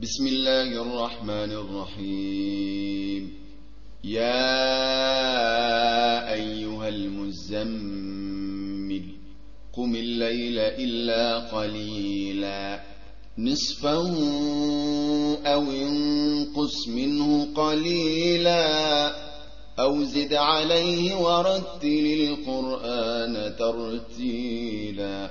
بسم الله الرحمن الرحيم. يا أيها المزمل قم الليل إلا قليلا. نصفه أو انقص منه قليلا. أو زد عليه ورتل القرآن ترتيلا.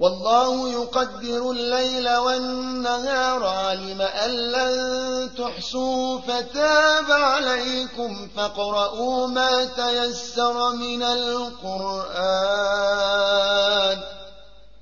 والله يقدر الليل والنهار علم أن لن تحصوا فتاب عليكم فاقرؤوا ما تيسر من القرآن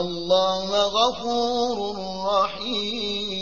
الله غفور رحيم